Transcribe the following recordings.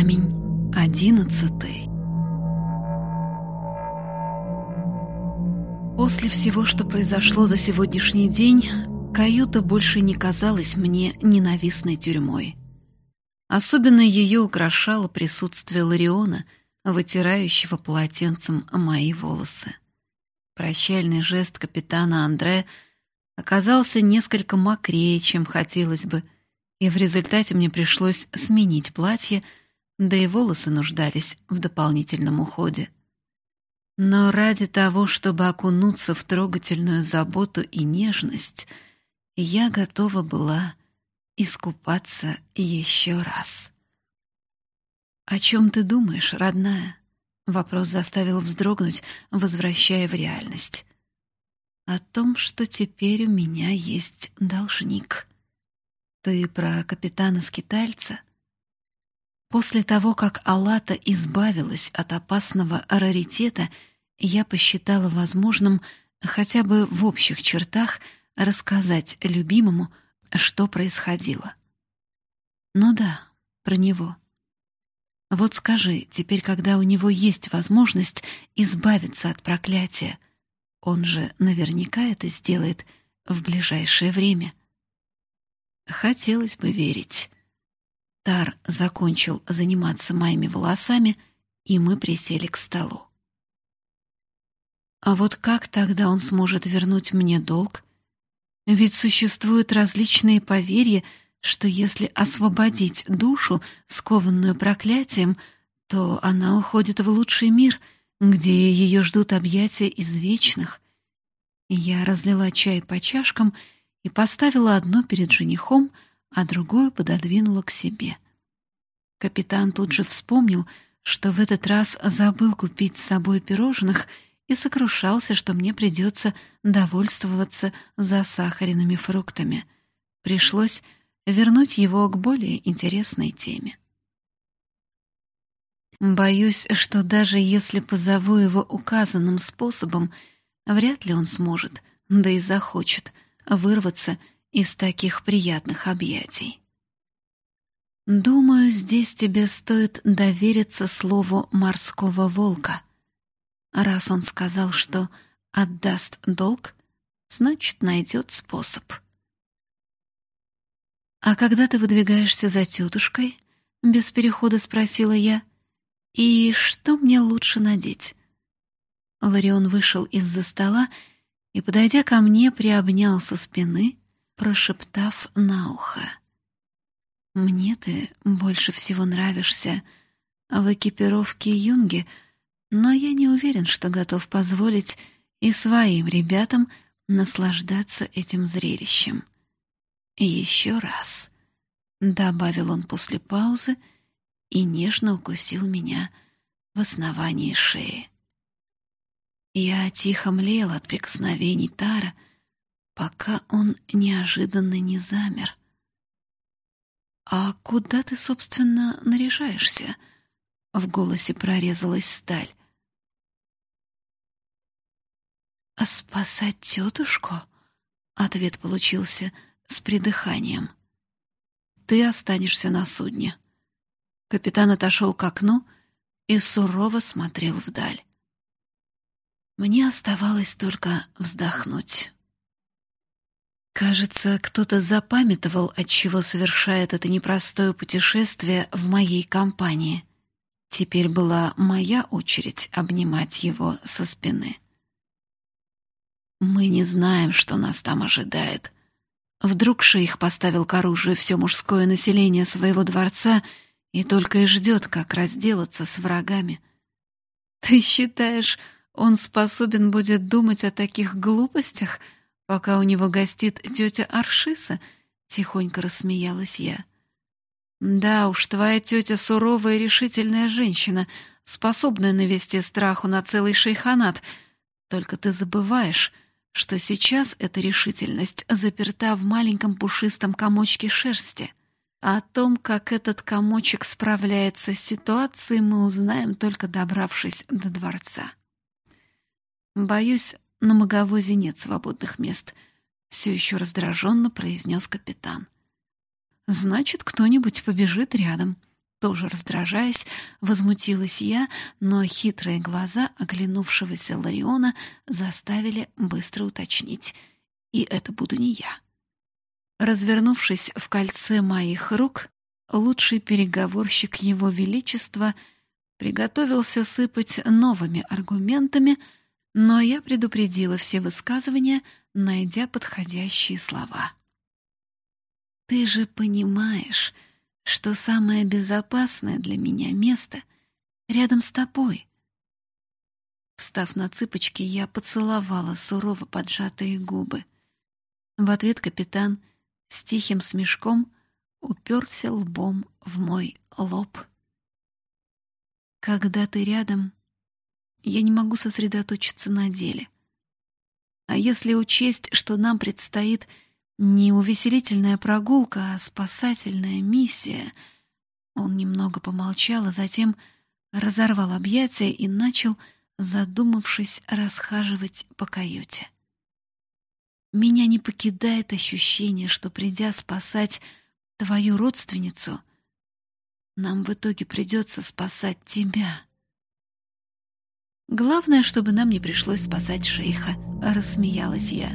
камень одиннадцатый. После всего, что произошло за сегодняшний день, каюта больше не казалась мне ненавистной тюрьмой. Особенно ее украшало присутствие Лариона, вытирающего полотенцем мои волосы. Прощальный жест капитана Андре оказался несколько мокрее, чем хотелось бы, и в результате мне пришлось сменить платье, да и волосы нуждались в дополнительном уходе. Но ради того, чтобы окунуться в трогательную заботу и нежность, я готова была искупаться еще раз. «О чем ты думаешь, родная?» Вопрос заставил вздрогнуть, возвращая в реальность. «О том, что теперь у меня есть должник». Ты про капитана-скитальца? После того, как Алата избавилась от опасного раритета, я посчитала возможным хотя бы в общих чертах рассказать любимому, что происходило. Ну да, про него. Вот скажи, теперь, когда у него есть возможность избавиться от проклятия, он же наверняка это сделает в ближайшее время. Хотелось бы верить. Тар закончил заниматься моими волосами, и мы присели к столу. А вот как тогда он сможет вернуть мне долг? Ведь существуют различные поверья, что если освободить душу, скованную проклятием, то она уходит в лучший мир, где ее ждут объятия из вечных. Я разлила чай по чашкам и поставила одно перед женихом, а другое пододвинула к себе. Капитан тут же вспомнил, что в этот раз забыл купить с собой пирожных и сокрушался, что мне придется довольствоваться засахаренными фруктами. Пришлось вернуть его к более интересной теме. Боюсь, что даже если позову его указанным способом, вряд ли он сможет, да и захочет — вырваться из таких приятных объятий. Думаю, здесь тебе стоит довериться слову морского волка. Раз он сказал, что отдаст долг, значит, найдет способ. А когда ты выдвигаешься за тетушкой? Без перехода спросила я. И что мне лучше надеть? Ларион вышел из-за стола и, подойдя ко мне, приобнял со спины, прошептав на ухо. «Мне ты больше всего нравишься в экипировке юнги, но я не уверен, что готов позволить и своим ребятам наслаждаться этим зрелищем. Еще раз», — добавил он после паузы и нежно укусил меня в основании шеи. Я тихо млел от прикосновений Тара, пока он неожиданно не замер. «А куда ты, собственно, наряжаешься?» В голосе прорезалась сталь. «А спасать тетушку?» Ответ получился с придыханием. «Ты останешься на судне». Капитан отошел к окну и сурово смотрел вдаль. Мне оставалось только вздохнуть. Кажется, кто-то запамятовал, от чего совершает это непростое путешествие в моей компании. Теперь была моя очередь обнимать его со спины. Мы не знаем, что нас там ожидает. Вдруг шейх поставил к оружию все мужское население своего дворца и только и ждет, как разделаться с врагами. Ты считаешь, он способен будет думать о таких глупостях, пока у него гостит тетя Аршиса, тихонько рассмеялась я. Да уж, твоя тетя суровая и решительная женщина, способная навести страху на целый шейханат. Только ты забываешь, что сейчас эта решительность заперта в маленьком пушистом комочке шерсти. О том, как этот комочек справляется с ситуацией, мы узнаем, только добравшись до дворца. Боюсь, на маговозе нет свободных мест, все еще раздраженно произнес капитан. Значит, кто-нибудь побежит рядом. Тоже раздражаясь, возмутилась я, но хитрые глаза оглянувшегося Лариона заставили быстро уточнить. И это буду не я. Развернувшись в кольце моих рук, лучший переговорщик Его Величества приготовился сыпать новыми аргументами, но я предупредила все высказывания, найдя подходящие слова. «Ты же понимаешь...» что самое безопасное для меня место рядом с тобой. Встав на цыпочки, я поцеловала сурово поджатые губы. В ответ капитан с тихим смешком уперся лбом в мой лоб. Когда ты рядом, я не могу сосредоточиться на деле. А если учесть, что нам предстоит не увеселительная прогулка, а спасательная миссия. Он немного помолчал, а затем разорвал объятия и начал, задумавшись, расхаживать по каюте. Меня не покидает ощущение, что, придя спасать твою родственницу, нам в итоге придется спасать тебя. Главное, чтобы нам не пришлось спасать шейха, рассмеялась я.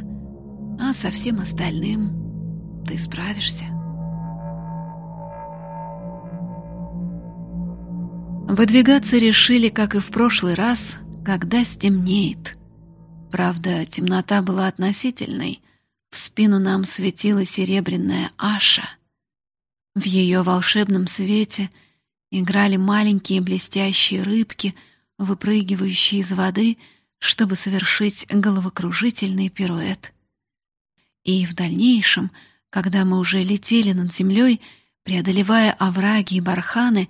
А со всем остальным ты справишься. Выдвигаться решили, как и в прошлый раз, когда стемнеет. Правда, темнота была относительной. В спину нам светила серебряная Аша. В ее волшебном свете играли маленькие блестящие рыбки, выпрыгивающие из воды, чтобы совершить головокружительный пируэт. И в дальнейшем, когда мы уже летели над землей, преодолевая овраги и барханы,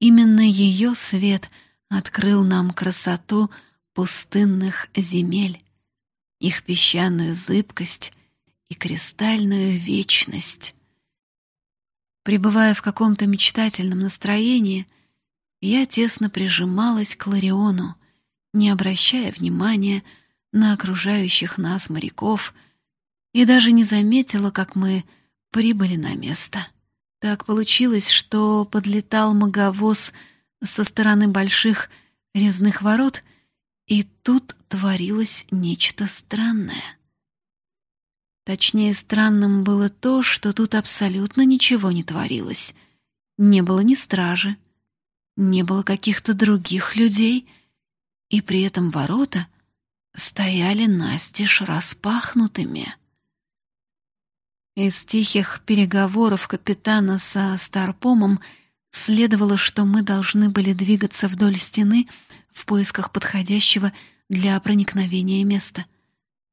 именно ее свет открыл нам красоту пустынных земель, их песчаную зыбкость и кристальную вечность. Пребывая в каком-то мечтательном настроении, я тесно прижималась к Лариону, не обращая внимания на окружающих нас моряков — и даже не заметила, как мы прибыли на место. Так получилось, что подлетал маговоз со стороны больших резных ворот, и тут творилось нечто странное. Точнее, странным было то, что тут абсолютно ничего не творилось. Не было ни стражи, не было каких-то других людей, и при этом ворота стояли настежь распахнутыми. Из тихих переговоров капитана со Старпомом следовало, что мы должны были двигаться вдоль стены в поисках подходящего для проникновения места.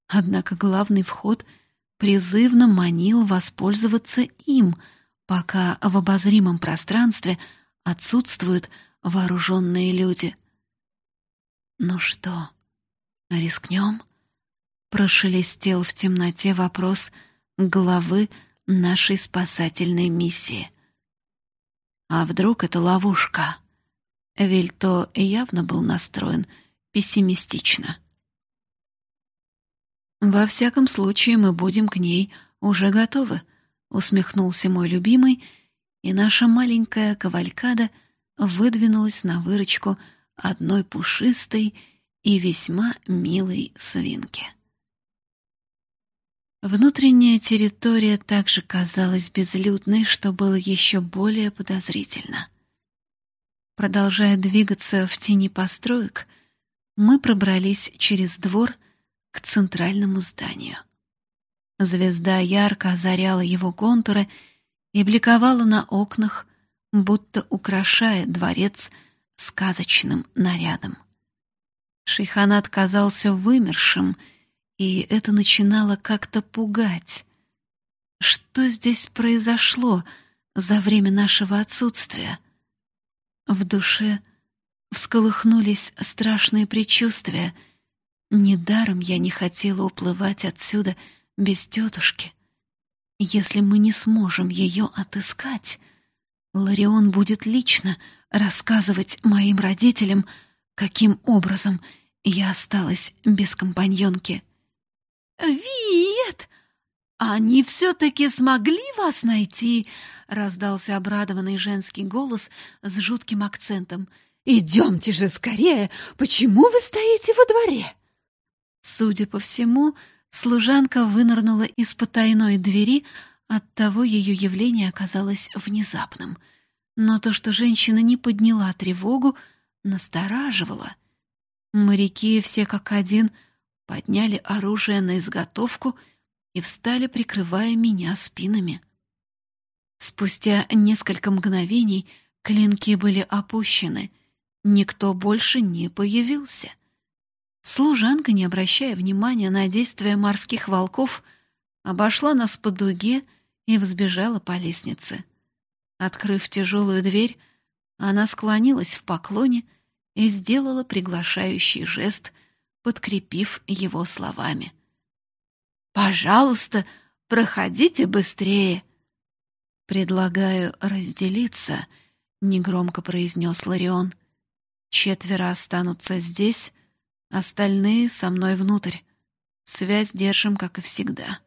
Однако главный вход призывно манил воспользоваться им, пока в обозримом пространстве отсутствуют вооруженные люди. «Ну что, рискнем?» — прошелестел в темноте вопрос — главы нашей спасательной миссии. А вдруг это ловушка? Вильто явно был настроен пессимистично. Во всяком случае, мы будем к ней уже готовы, усмехнулся мой любимый, и наша маленькая кавалькада выдвинулась на выручку одной пушистой и весьма милой свинки. Внутренняя территория также казалась безлюдной, что было еще более подозрительно. Продолжая двигаться в тени построек, мы пробрались через двор к центральному зданию. Звезда ярко озаряла его контуры и бликовала на окнах, будто украшая дворец сказочным нарядом. Шейханат казался вымершим — и это начинало как-то пугать. Что здесь произошло за время нашего отсутствия? В душе всколыхнулись страшные предчувствия. Недаром я не хотела уплывать отсюда без тетушки. Если мы не сможем ее отыскать, Ларион будет лично рассказывать моим родителям, каким образом я осталась без компаньонки. «Виет!» «Они все-таки смогли вас найти!» — раздался обрадованный женский голос с жутким акцентом. «Идемте же скорее! Почему вы стоите во дворе?» Судя по всему, служанка вынырнула из потайной двери, оттого ее явление оказалось внезапным. Но то, что женщина не подняла тревогу, настораживало. Моряки все как один подняли оружие на изготовку — и встали, прикрывая меня спинами. Спустя несколько мгновений клинки были опущены, никто больше не появился. Служанка, не обращая внимания на действия морских волков, обошла нас по дуге и взбежала по лестнице. Открыв тяжелую дверь, она склонилась в поклоне и сделала приглашающий жест, подкрепив его словами. Пожалуйста, проходите быстрее. Предлагаю разделиться, негромко произнес Ларион. Четверо останутся здесь, остальные со мной внутрь. Связь держим, как и всегда.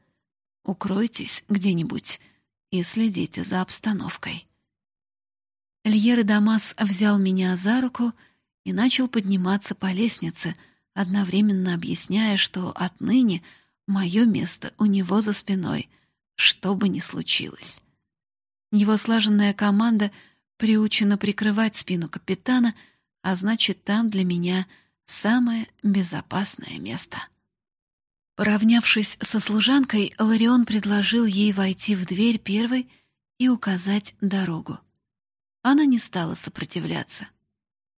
Укройтесь где-нибудь и следите за обстановкой. Льер и Дамас взял меня за руку и начал подниматься по лестнице, одновременно объясняя, что отныне — Мое место у него за спиной, что бы ни случилось. Его слаженная команда приучена прикрывать спину капитана, а значит, там для меня самое безопасное место. Поравнявшись со служанкой, Ларион предложил ей войти в дверь первой и указать дорогу. Она не стала сопротивляться,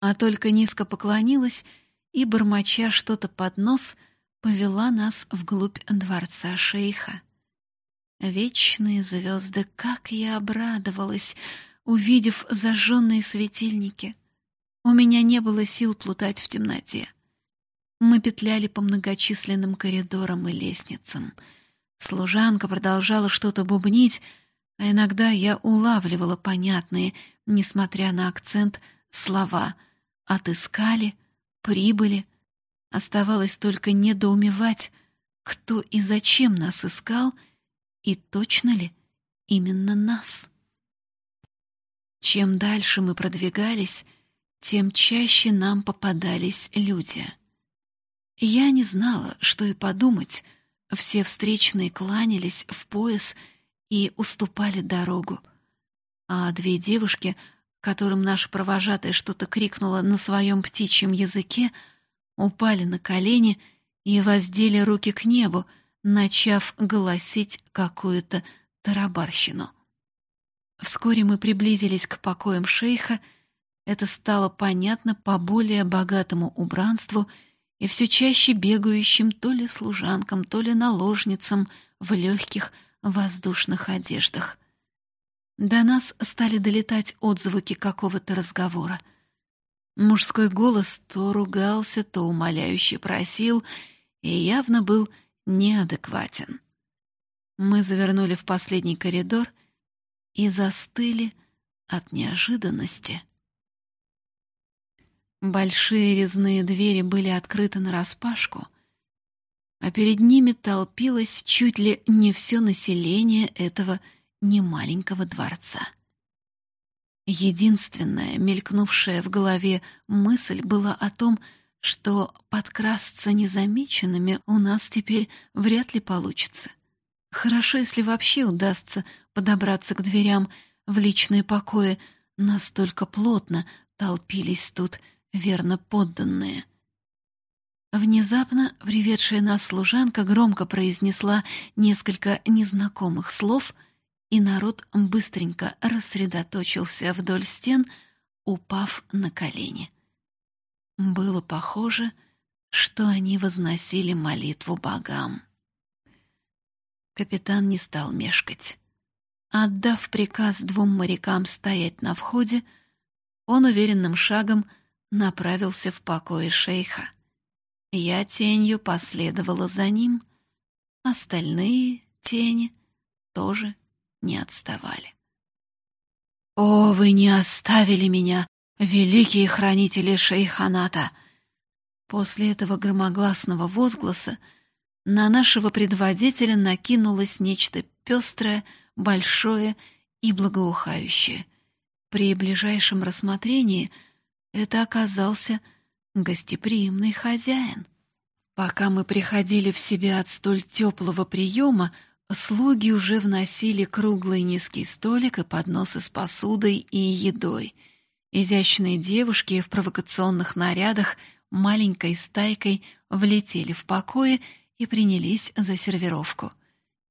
а только низко поклонилась и, бормоча что-то под нос, — повела нас вглубь дворца шейха. Вечные звезды, как я обрадовалась, увидев зажженные светильники. У меня не было сил плутать в темноте. Мы петляли по многочисленным коридорам и лестницам. Служанка продолжала что-то бубнить, а иногда я улавливала понятные, несмотря на акцент, слова «отыскали», «прибыли», Оставалось только недоумевать, кто и зачем нас искал, и точно ли именно нас. Чем дальше мы продвигались, тем чаще нам попадались люди. Я не знала, что и подумать. Все встречные кланялись в пояс и уступали дорогу. А две девушки, которым наша провожатая что-то крикнула на своем птичьем языке, — упали на колени и воздели руки к небу, начав голосить какую-то тарабарщину. Вскоре мы приблизились к покоям шейха. Это стало понятно по более богатому убранству и все чаще бегающим то ли служанкам, то ли наложницам в легких воздушных одеждах. До нас стали долетать отзвуки какого-то разговора — Мужской голос то ругался, то умоляюще просил и явно был неадекватен. Мы завернули в последний коридор и застыли от неожиданности. Большие резные двери были открыты нараспашку, а перед ними толпилось чуть ли не все население этого немаленького дворца. Единственная мелькнувшая в голове мысль была о том, что подкрасться незамеченными у нас теперь вряд ли получится. Хорошо, если вообще удастся подобраться к дверям в личные покои, настолько плотно толпились тут верно подданные. Внезапно приведшая нас служанка громко произнесла несколько незнакомых слов — и народ быстренько рассредоточился вдоль стен, упав на колени. Было похоже, что они возносили молитву богам. Капитан не стал мешкать. Отдав приказ двум морякам стоять на входе, он уверенным шагом направился в покои шейха. Я тенью последовала за ним, остальные тени тоже не отставали. «О, вы не оставили меня, великие хранители шейханата!» После этого громогласного возгласа на нашего предводителя накинулось нечто пестрое, большое и благоухающее. При ближайшем рассмотрении это оказался гостеприимный хозяин. Пока мы приходили в себя от столь теплого приема, слуги уже вносили круглый низкий столик и подносы с посудой и едой. Изящные девушки в провокационных нарядах маленькой стайкой влетели в покои и принялись за сервировку.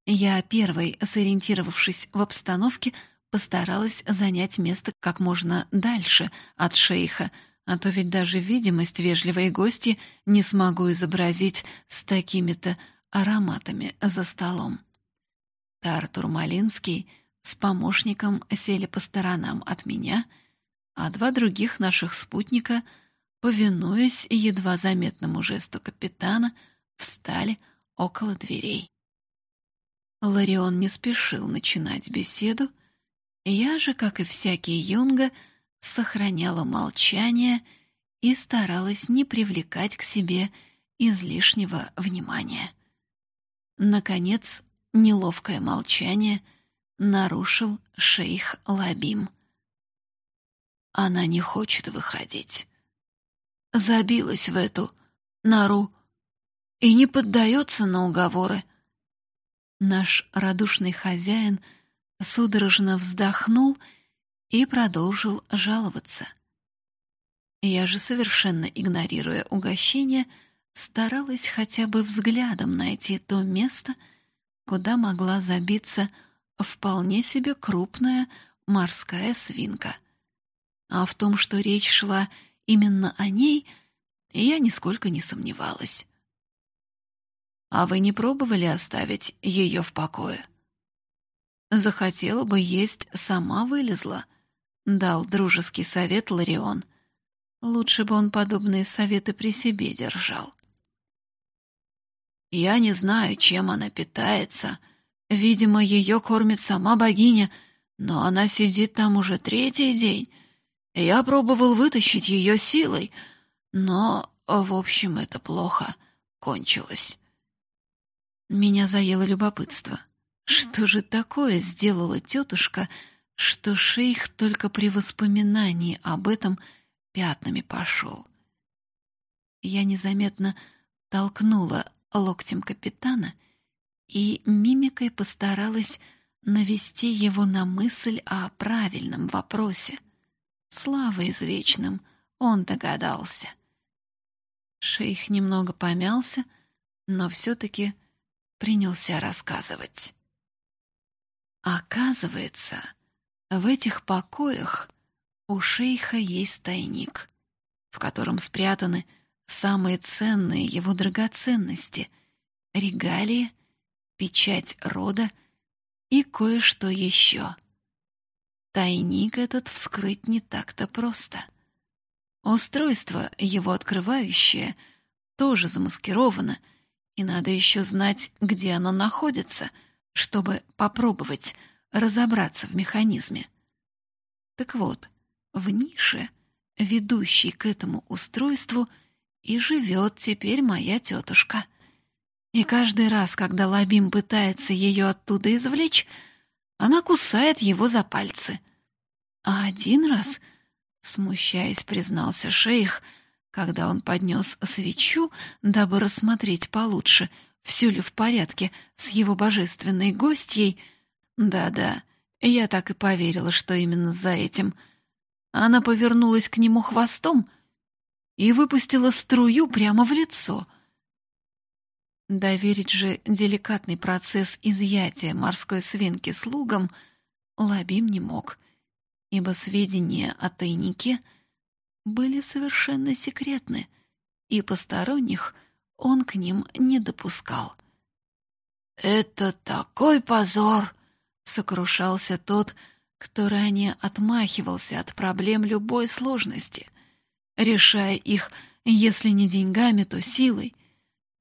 Я первой, сориентировавшись в обстановке, постаралась занять место как можно дальше от шейха, а то ведь даже видимость вежливой гости не смогу изобразить с такими-то ароматами за столом. Тартур Малинский с помощником сели по сторонам от меня, а два других наших спутника, повинуясь едва заметному жесту капитана, встали около дверей. Ларион не спешил начинать беседу, я же, как и всякий юнга, сохраняла молчание и старалась не привлекать к себе излишнего внимания. Наконец, неловкое молчание нарушил шейх Лабим. Она не хочет выходить. Забилась в эту нору и не поддается на уговоры. Наш радушный хозяин — судорожно вздохнул и продолжил жаловаться. Я же, совершенно игнорируя угощение, старалась хотя бы взглядом найти то место, куда могла забиться вполне себе крупная морская свинка. А в том, что речь шла именно о ней, я нисколько не сомневалась. «А вы не пробовали оставить ее в покое?» Захотела бы есть, сама вылезла. Дал дружеский совет Ларион. Лучше бы он подобные советы при себе держал. Я не знаю, чем она питается. Видимо, ее кормит сама богиня, но она сидит там уже третий день. Я пробовал вытащить ее силой, но, в общем, это плохо кончилось. Меня заело любопытство. Что же такое сделала тетушка, что шейх только при воспоминании об этом пятнами пошел? Я незаметно толкнула локтем капитана и мимикой постаралась навести его на мысль о правильном вопросе. Слава извечным, он догадался. Шейх немного помялся, но все-таки принялся рассказывать. Оказывается, в этих покоях у шейха есть тайник, в котором спрятаны самые ценные его драгоценности — регалии, печать рода и кое-что еще. Тайник этот вскрыть не так-то просто. Устройство, его открывающее, тоже замаскировано, и надо еще знать, где оно находится — чтобы попробовать разобраться в механизме. Так вот, в нише, ведущей к этому устройству, и живет теперь моя тетушка. И каждый раз, когда Лабим пытается ее оттуда извлечь, она кусает его за пальцы. А один раз, смущаясь, признался шейх, когда он поднес свечу, дабы рассмотреть получше — все ли в порядке с его божественной гостьей. Да-да, я так и поверила, что именно за этим. Она повернулась к нему хвостом и выпустила струю прямо в лицо. Доверить же деликатный процесс изъятия морской свинки слугам Лабим не мог, ибо сведения о тайнике были совершенно секретны, и посторонних — он к ним не допускал. «Это такой позор!» — сокрушался тот, кто ранее отмахивался от проблем любой сложности, решая их, если не деньгами, то силой.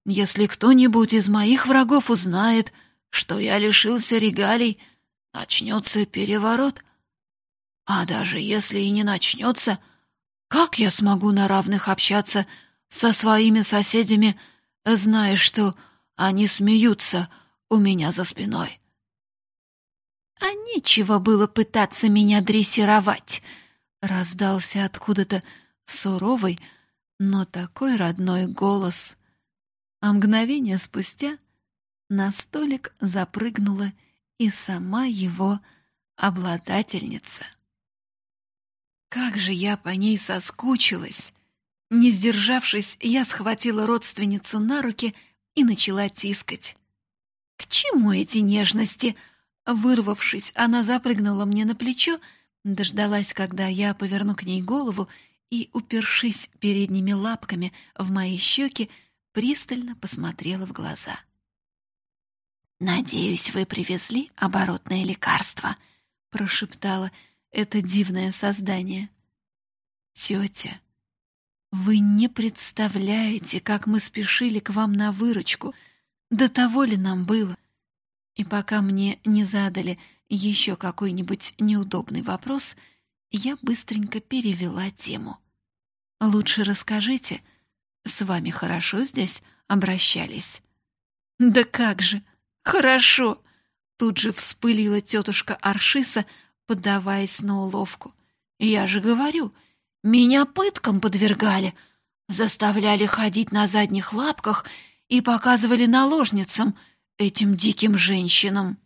«Если кто-нибудь из моих врагов узнает, что я лишился регалий, начнется переворот. А даже если и не начнется, как я смогу на равных общаться со своими соседями, зная, что Они смеются у меня за спиной. А нечего было пытаться меня дрессировать, раздался откуда-то суровый, но такой родной голос. А мгновение спустя на столик запрыгнула и сама его обладательница. Как же я по ней соскучилась! Не сдержавшись, я схватила родственницу на руки и начала тискать. «К чему эти нежности?» Вырвавшись, она запрыгнула мне на плечо, дождалась, когда я поверну к ней голову и, упершись передними лапками в мои щеки, пристально посмотрела в глаза. «Надеюсь, вы привезли оборотное лекарство», — прошептала это дивное создание. «Тетя, вы не представляете, как мы спешили к вам на выручку. До того ли нам было?» И пока мне не задали еще какой-нибудь неудобный вопрос, я быстренько перевела тему. Лучше расскажите, с вами хорошо здесь обращались? Да как же, хорошо! Тут же вспылила тетушка Аршиса, поддаваясь на уловку. Я же говорю, меня пыткам подвергали, заставляли ходить на задних лапках и показывали наложницам, этим диким женщинам.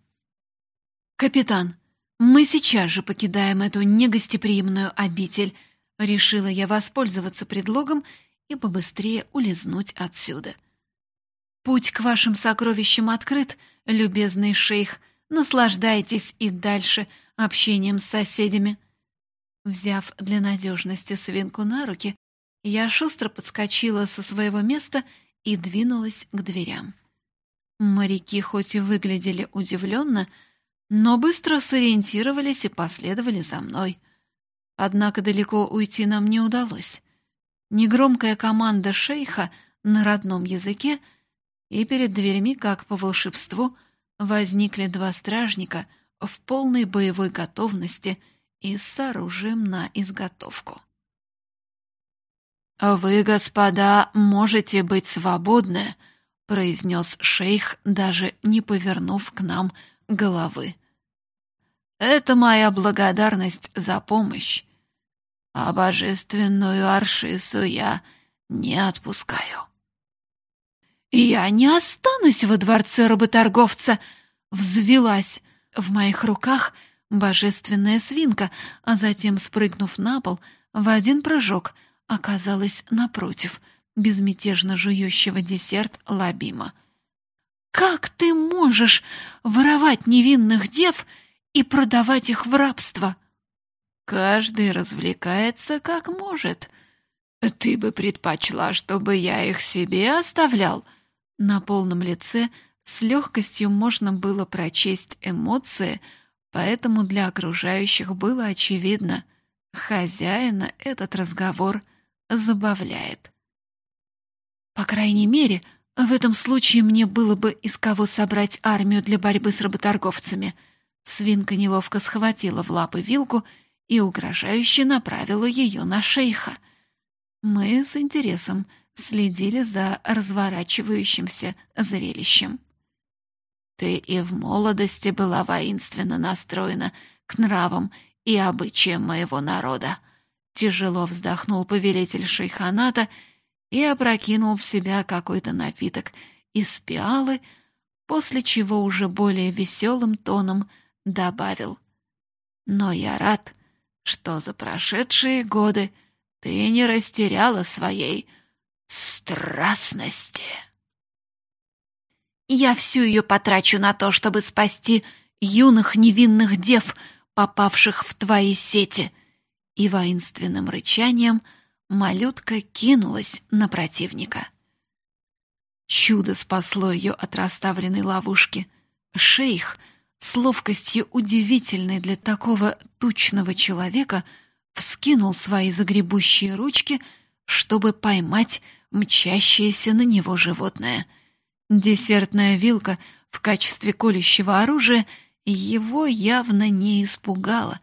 Капитан, мы сейчас же покидаем эту негостеприимную обитель, решила я воспользоваться предлогом и побыстрее улизнуть отсюда. Путь к вашим сокровищам открыт, любезный шейх. Наслаждайтесь и дальше общением с соседями. Взяв для надежности свинку на руки, я шустро подскочила со своего места и двинулась к дверям. Моряки хоть и выглядели удивленно, но быстро сориентировались и последовали за мной. Однако далеко уйти нам не удалось. Негромкая команда шейха на родном языке, и перед дверьми, как по волшебству, возникли два стражника в полной боевой готовности и с оружием на изготовку. «Вы, господа, можете быть свободны», — произнес шейх, даже не повернув к нам головы. Это моя благодарность за помощь. А божественную Аршису я не отпускаю. «Я не останусь во дворце работорговца!» Взвелась в моих руках божественная свинка, а затем, спрыгнув на пол, в один прыжок оказалась напротив безмятежно жующего десерт Лабима. «Как ты можешь воровать невинных дев и продавать их в рабство. Каждый развлекается как может. Ты бы предпочла, чтобы я их себе оставлял? На полном лице с легкостью можно было прочесть эмоции, поэтому для окружающих было очевидно, хозяина этот разговор забавляет. По крайней мере, в этом случае мне было бы из кого собрать армию для борьбы с работорговцами — Свинка неловко схватила в лапы вилку и угрожающе направила ее на шейха. Мы с интересом следили за разворачивающимся зрелищем. «Ты и в молодости была воинственно настроена к нравам и обычаям моего народа», — тяжело вздохнул повелитель шейханата и опрокинул в себя какой-то напиток из пиалы, после чего уже более веселым тоном — добавил. «Но я рад, что за прошедшие годы ты не растеряла своей страстности». «Я всю ее потрачу на то, чтобы спасти юных невинных дев, попавших в твои сети». И воинственным рычанием малютка кинулась на противника. Чудо спасло ее от расставленной ловушки. Шейх — с ловкостью удивительной для такого тучного человека вскинул свои загребущие ручки, чтобы поймать мчащееся на него животное. Десертная вилка в качестве колющего оружия его явно не испугала,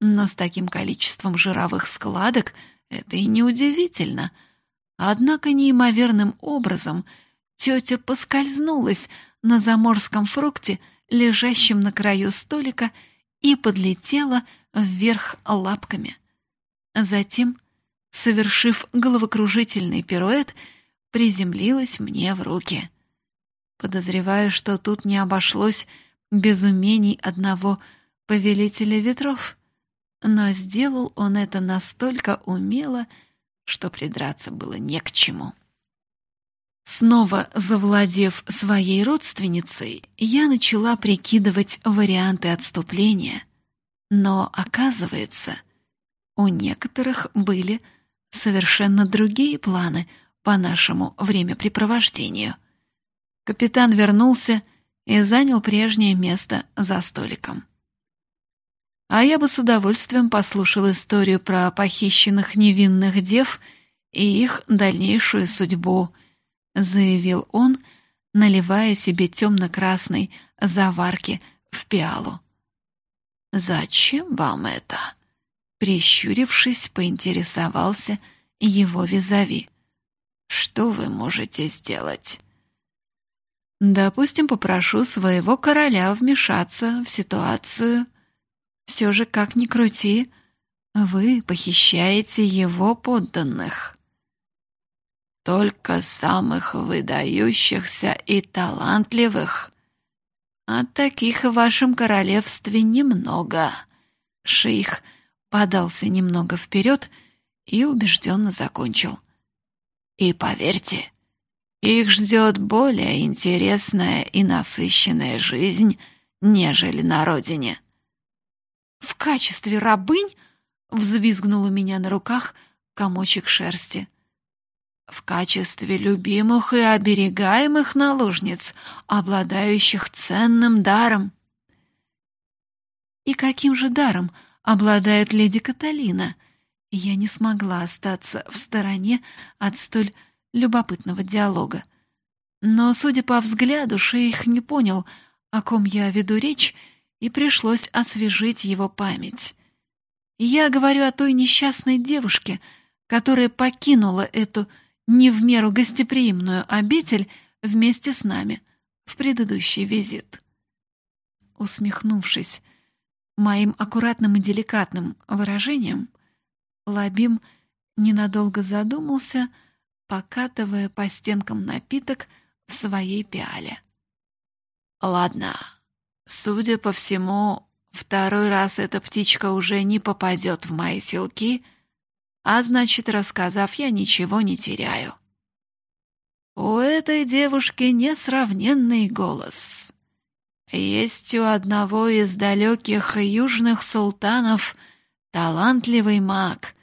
но с таким количеством жировых складок это и не удивительно. Однако неимоверным образом тетя поскользнулась на заморском фрукте, лежащем на краю столика, и подлетела вверх лапками. Затем, совершив головокружительный пируэт, приземлилась мне в руки. Подозреваю, что тут не обошлось без умений одного повелителя ветров. Но сделал он это настолько умело, что придраться было не к чему. Снова завладев своей родственницей, я начала прикидывать варианты отступления. Но, оказывается, у некоторых были совершенно другие планы по нашему времяпрепровождению. Капитан вернулся и занял прежнее место за столиком. А я бы с удовольствием послушал историю про похищенных невинных дев и их дальнейшую судьбу, заявил он, наливая себе темно-красной заварки в пиалу. «Зачем вам это?» Прищурившись, поинтересовался его визави. «Что вы можете сделать?» «Допустим, попрошу своего короля вмешаться в ситуацию. Все же, как ни крути, вы похищаете его подданных». «Только самых выдающихся и талантливых. А таких в вашем королевстве немного». Шейх подался немного вперед и убежденно закончил. «И поверьте, их ждет более интересная и насыщенная жизнь, нежели на родине». «В качестве рабынь?» — взвизгнул у меня на руках комочек шерсти. «В качестве любимых и оберегаемых наложниц, обладающих ценным даром». «И каким же даром?» обладает леди Каталина. Я не смогла остаться в стороне от столь любопытного диалога. Но, судя по взгляду, шейх не понял, о ком я веду речь, и пришлось освежить его память. Я говорю о той несчастной девушке, которая покинула эту не в меру гостеприимную обитель вместе с нами в предыдущий визит. Усмехнувшись, Моим аккуратным и деликатным выражением Лабим ненадолго задумался, покатывая по стенкам напиток в своей пиале. «Ладно, судя по всему, второй раз эта птичка уже не попадет в мои селки, а значит, рассказав, я ничего не теряю. У этой девушки несравненный голос. Есть у одного из далеких южных султанов талантливый маг.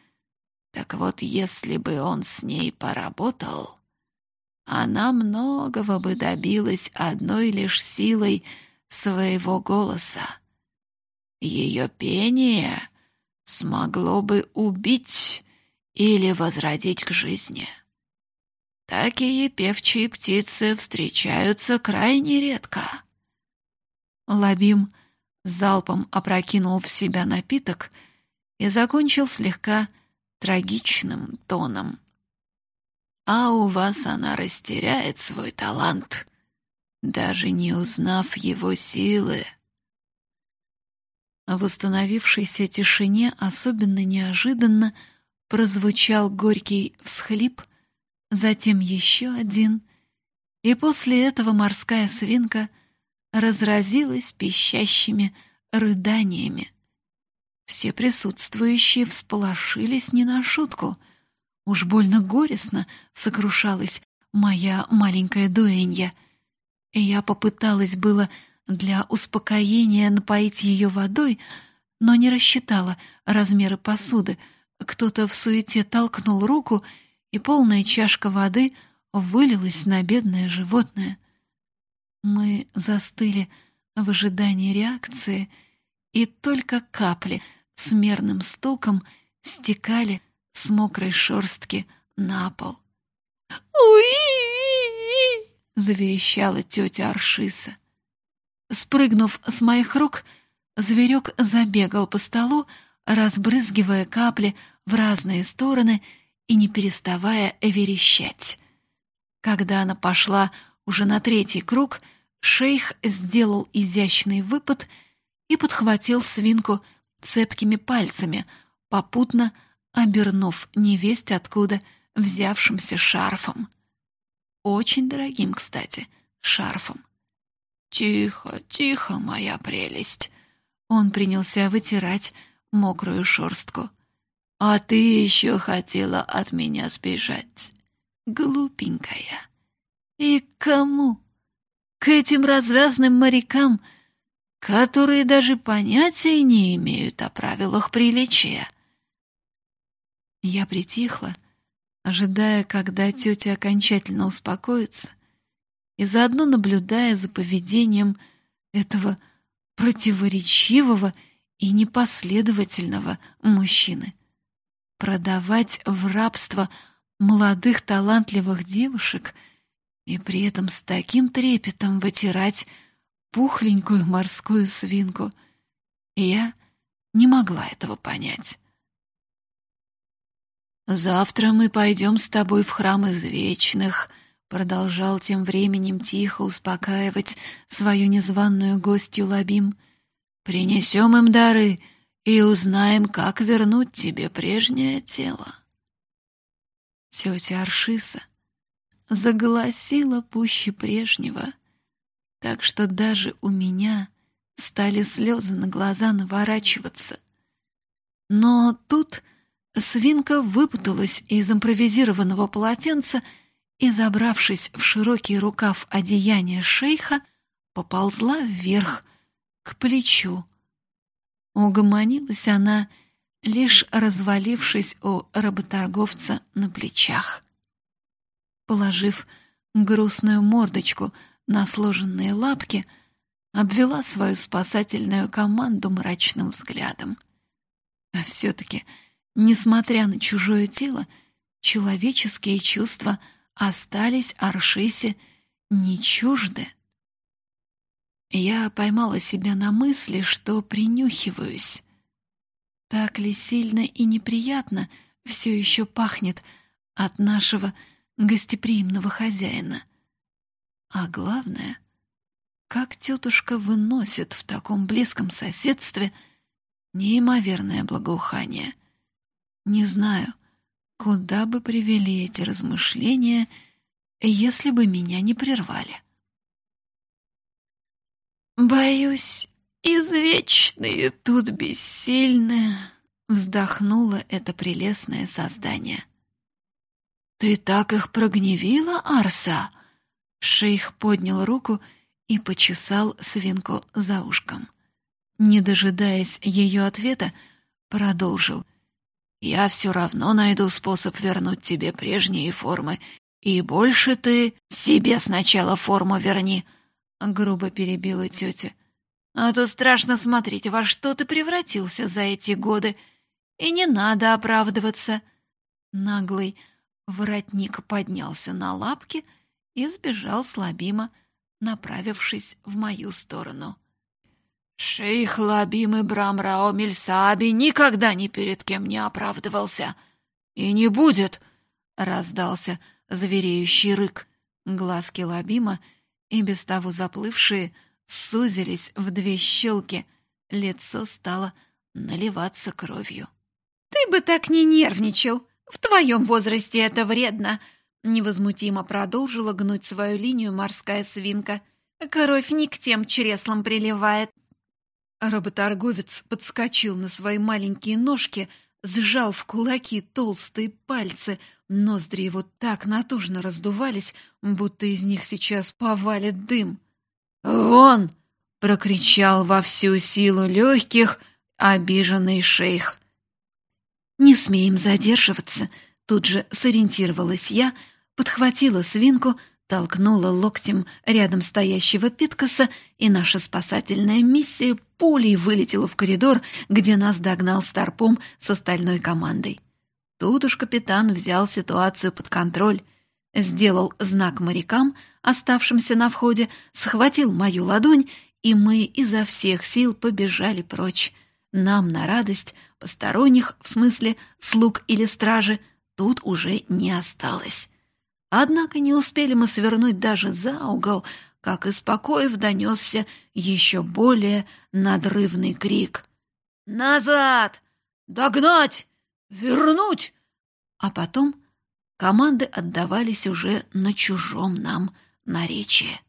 Так вот, если бы он с ней поработал, она многого бы добилась одной лишь силой своего голоса. Ее пение смогло бы убить или возродить к жизни. Такие певчие птицы встречаются крайне редко. Лабим залпом опрокинул в себя напиток и закончил слегка трагичным тоном. «А у вас она растеряет свой талант, даже не узнав его силы». В установившейся тишине особенно неожиданно прозвучал горький всхлип, затем еще один, и после этого морская свинка — разразилась пищащими рыданиями. Все присутствующие всполошились не на шутку. Уж больно горестно сокрушалась моя маленькая дуэнья. И я попыталась было для успокоения напоить ее водой, но не рассчитала размеры посуды. Кто-то в суете толкнул руку, и полная чашка воды вылилась на бедное животное. Мы застыли в ожидании реакции, и только капли с мерным стуком стекали с мокрой шорстки на пол. «Уи!» — заверещала тетя Аршиса. Спрыгнув с моих рук, зверек забегал по столу, разбрызгивая капли в разные стороны и не переставая верещать. Когда она пошла Уже на третий круг шейх сделал изящный выпад и подхватил свинку цепкими пальцами, попутно обернув невесть откуда взявшимся шарфом. Очень дорогим, кстати, шарфом. «Тихо, тихо, моя прелесть!» Он принялся вытирать мокрую шорстку. «А ты еще хотела от меня сбежать, глупенькая. И к кому? К этим развязным морякам, которые даже понятия не имеют о правилах приличия». Я притихла, ожидая, когда тетя окончательно успокоится, и заодно наблюдая за поведением этого противоречивого и непоследовательного мужчины. Продавать в рабство молодых талантливых девушек и при этом с таким трепетом вытирать пухленькую морскую свинку. Я не могла этого понять. «Завтра мы пойдем с тобой в храм извечных», — продолжал тем временем тихо успокаивать свою незваную гостью Лабим. «Принесем им дары и узнаем, как вернуть тебе прежнее тело». Тетя Аршиса заголосила пуще прежнего, так что даже у меня стали слезы на глаза наворачиваться. Но тут свинка выпуталась из импровизированного полотенца и, забравшись в широкий рукав одеяния шейха, поползла вверх, к плечу. Угомонилась она, лишь развалившись у работорговца на плечах. Положив грустную мордочку на сложенные лапки, обвела свою спасательную команду мрачным взглядом. А все-таки, несмотря на чужое тело, человеческие чувства остались Аршисе не чужды. Я поймала себя на мысли, что принюхиваюсь. Так ли сильно и неприятно все еще пахнет от нашего гостеприимного хозяина? А главное, как тетушка выносит в таком близком соседстве неимоверное благоухание. Не знаю, куда бы привели эти размышления, если бы меня не прервали. «Боюсь, извечные тут бессильны», — вздохнуло это прелестное создание. «Ты так их прогневила, Арса?» Шейх поднял руку и почесал свинку за ушком. Не дожидаясь ее ответа, продолжил. «Я все равно найду способ вернуть тебе прежние формы, и больше ты себе сначала форму верни», — грубо перебила тетя. «А то страшно смотреть, во что ты превратился за эти годы, и не надо оправдываться». Наглый воротник поднялся на лапки и сбежал слабимо, направившись в мою сторону. Шейх Лабим Ибрам Рао Мельсааби никогда ни перед кем не оправдывался. И не будет, — раздался звереющий рык. Глазки Лабима, и без того заплывшие, сузились в две щелки. Лицо стало наливаться кровью. «Ты бы так не нервничал! В твоем возрасте это вредно!» Невозмутимо продолжила гнуть свою линию морская свинка. «Кровь не к тем чреслам приливает, Работорговец подскочил на свои маленькие ножки, сжал в кулаки толстые пальцы, ноздри его так натужно раздувались, будто из них сейчас повалит дым. «Вон!» — прокричал во всю силу легких обиженный шейх. «Не смеем задерживаться», — тут же сориентировалась я, подхватила свинку, толкнула локтем рядом стоящего Питкаса, и наша спасательная миссия пулей вылетела в коридор, где нас догнал Старпом с остальной командой. Тут уж капитан взял ситуацию под контроль, сделал знак морякам, оставшимся на входе, схватил мою ладонь, и мы изо всех сил побежали прочь. Нам на радость посторонних, в смысле слуг или стражи, тут уже не осталось. Однако не успели мы свернуть даже за угол, как из покоев донесся еще более надрывный крик. «Назад! Догнать! Вернуть!» А потом команды отдавались уже на чужом нам наречии.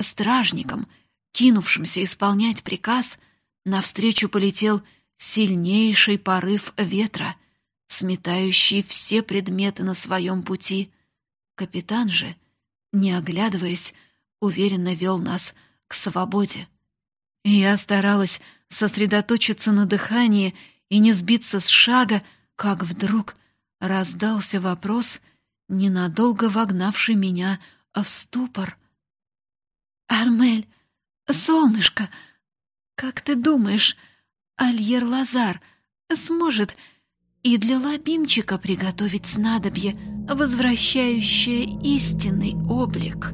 Стражникам, кинувшимся исполнять приказ, навстречу полетел сильнейший порыв ветра, сметающий все предметы на своем пути. Капитан же, не оглядываясь, уверенно вел нас к свободе. Я старалась сосредоточиться на дыхании и не сбиться с шага, как вдруг раздался вопрос, ненадолго вогнавший меня в ступор. «Армель, солнышко, как ты думаешь, Альер Лазар сможет и для лабимчика приготовить снадобье, возвращающее истинный облик?»